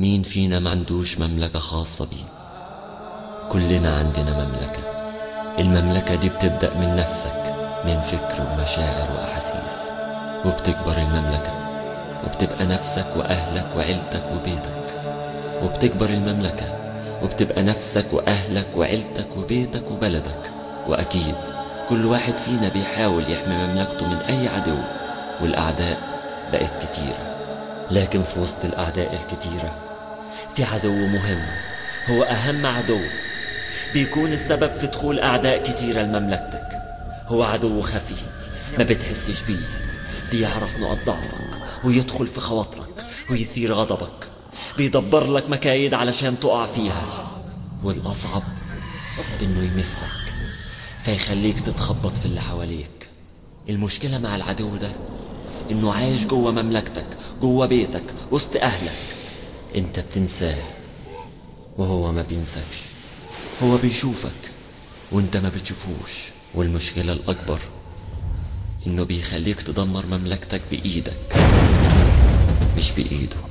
مين فينا ما عندوش مملكة خاصة بيه؟ كلنا عندنا مملكة. المملكة دي بتبدأ من نفسك من فكر ومشاعر وأحاسيس. وبتكبر المملكة وبتبقى نفسك وأهلك وعيلتك وبيتك. وبتكبر المملكة وبتبقى نفسك وأهلك وعيلتك وبيتك وبلدك. وأكيد كل واحد فينا بيحاول يحمي مملكته من أي عدو. والأعداء بقت كتيرة. لكن في وسط الأعداء الكتيرة في عدو مهم. هو أهم عدو. بيكون السبب في دخول أعداء كتيرة لمملكتك. هو عدو خفي. ما بتحسش بيه. بيعرف نقط ضعفك ويدخل في خواطرك ويثير غضبك. بيدبر لك مكايد علشان تقع فيها. والأصعب إنه يمسك فيخليك تتخبط في اللي حواليك. المشكلة مع العدو ده إنه عايش جوه مملكتك جوه بيتك وسط أهلك. أنت بتنساه وهو ما بينساكش. هو بيشوفك وانت ما بتشوفوش. والمشكلة الأكبر إنه بيخليك تدمر مملكتك بإيدك مش بإيده.